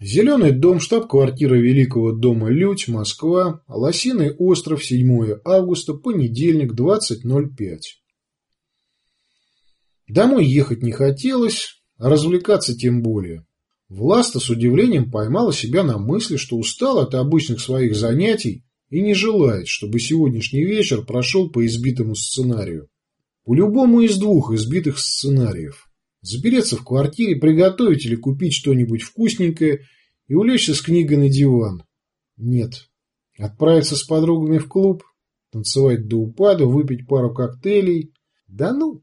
Зеленый дом, штаб-квартира Великого дома Людь, Москва, Лосиный остров, 7 августа, понедельник, 20.05. Домой ехать не хотелось, а развлекаться тем более. Власта с удивлением поймала себя на мысли, что устала от обычных своих занятий и не желает, чтобы сегодняшний вечер прошел по избитому сценарию. По любому из двух избитых сценариев. Запереться в квартире, приготовить или купить что-нибудь вкусненькое и улечься с книгой на диван. Нет. Отправиться с подругами в клуб, танцевать до упаду, выпить пару коктейлей. Да ну!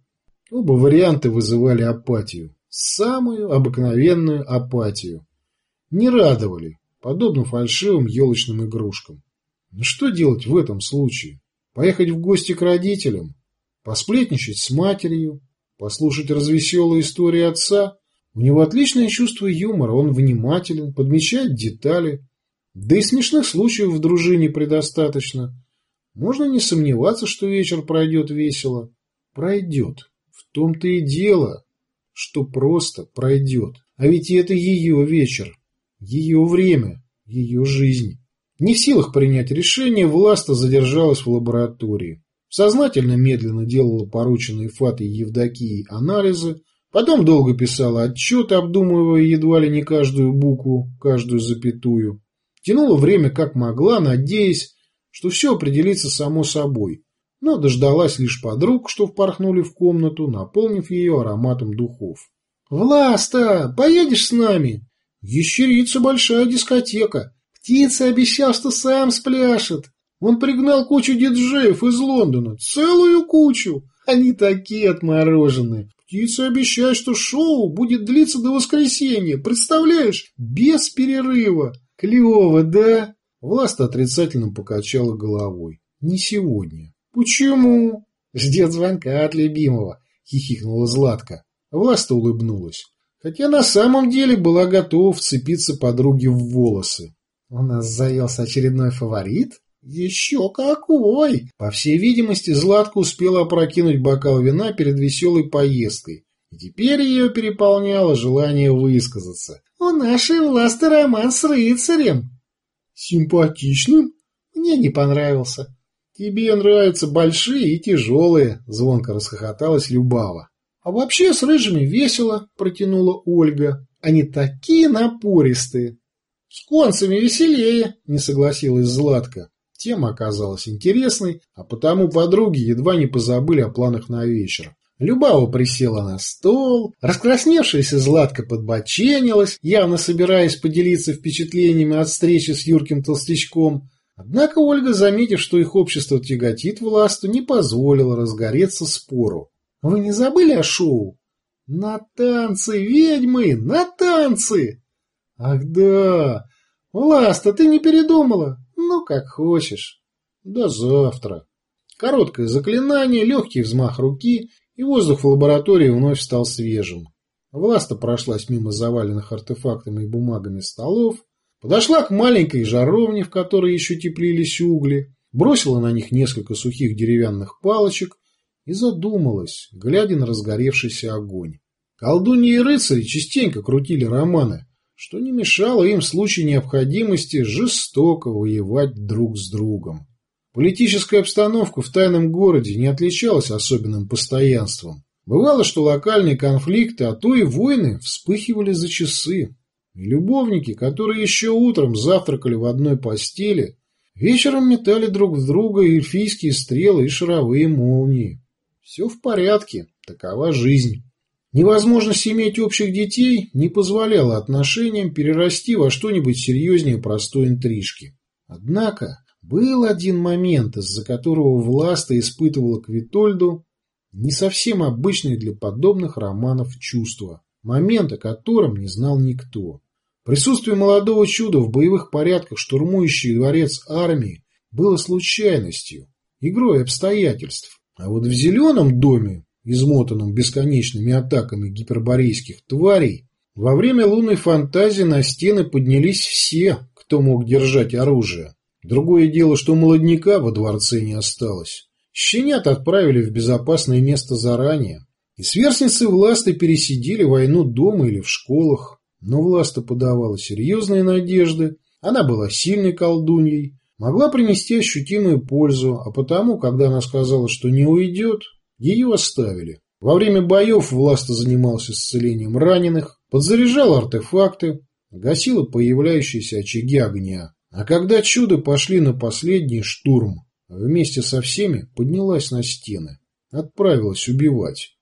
Оба варианта вызывали апатию. Самую обыкновенную апатию. Не радовали, подобно фальшивым елочным игрушкам. Но что делать в этом случае? Поехать в гости к родителям? Посплетничать с матерью? Послушать развеселые истории отца? У него отличное чувство юмора, он внимателен, подмечает детали. Да и смешных случаев в дружине предостаточно. Можно не сомневаться, что вечер пройдет весело. Пройдет. В том-то и дело, что просто пройдет. А ведь это ее вечер, ее время, ее жизнь. Не в силах принять решение, Власта задержалась в лаборатории. Сознательно медленно делала порученные Фатой Евдокией анализы, потом долго писала отчеты, обдумывая едва ли не каждую букву, каждую запятую. Тянула время как могла, надеясь, что все определится само собой, но дождалась лишь подруг, что впорхнули в комнату, наполнив ее ароматом духов. «Власта, поедешь с нами? Ящерица большая дискотека. Птица обещал, что сам спляшет. Он пригнал кучу диджеев из Лондона, целую кучу. Они такие отмороженные. Птица обещает, что шоу будет длиться до воскресенья. Представляешь? Без перерыва. Клево, да? Власта отрицательно покачала головой. Не сегодня. Почему? Ждет звонка от любимого, хихикнула Златка. Власта улыбнулась. Хотя на самом деле была готова вцепиться подруге в волосы. У нас завелся очередной фаворит? Еще какой! По всей видимости, Златка успела опрокинуть бокал вина перед веселой поездкой. И теперь ее переполняло желание высказаться. У нашей власти роман с рыцарем. Симпатичным? Мне не понравился. Тебе нравятся большие и тяжелые, звонко расхохоталась Любава. А вообще с рыжими весело, протянула Ольга. Они такие напористые. С концами веселее, не согласилась Златка. Тема оказалась интересной, а потому подруги едва не позабыли о планах на вечер. Любава присела на стол, раскрасневшаяся Златка подбоченилась, явно собираясь поделиться впечатлениями от встречи с Юрким Толстячком. Однако Ольга, заметив, что их общество тяготит власту, не позволила разгореться спору. «Вы не забыли о шоу?» «На танцы, ведьмы, на танцы!» «Ах да! Власта, ты не передумала? Ну, как хочешь. До завтра». Короткое заклинание, легкий взмах руки, и воздух в лаборатории вновь стал свежим. Власта прошлась мимо заваленных артефактами и бумагами столов, подошла к маленькой жаровне, в которой еще теплились угли, бросила на них несколько сухих деревянных палочек и задумалась, глядя на разгоревшийся огонь. Колдуньи и рыцари частенько крутили романы, что не мешало им в случае необходимости жестоко воевать друг с другом. Политическая обстановка в тайном городе не отличалась особенным постоянством. Бывало, что локальные конфликты, а то и войны вспыхивали за часы. И любовники, которые еще утром завтракали в одной постели, вечером метали друг в друга эльфийские стрелы и шаровые молнии. Все в порядке, такова жизнь. Невозможность иметь общих детей не позволяла отношениям перерасти во что-нибудь серьезнее простой интрижки. Однако был один момент, из-за которого Власта испытывала к Витольду не совсем обычные для подобных романов чувства, момент, о котором не знал никто. Присутствие молодого чуда в боевых порядках, штурмующей дворец армии, было случайностью, игрой обстоятельств. А вот в зеленом доме измотанном бесконечными атаками гиперборейских тварей, во время лунной фантазии на стены поднялись все, кто мог держать оружие. Другое дело, что молодняка во дворце не осталось. Щенят отправили в безопасное место заранее. И сверстницы власты пересидели войну дома или в школах. Но Власта подавала серьезные надежды, она была сильной колдуньей, могла принести ощутимую пользу, а потому, когда она сказала, что не уйдет, ее оставили. Во время боев Власта занимался исцелением раненых, подзаряжал артефакты, гасила появляющиеся очаги огня. А когда чудо пошли на последний штурм, вместе со всеми поднялась на стены, отправилась убивать.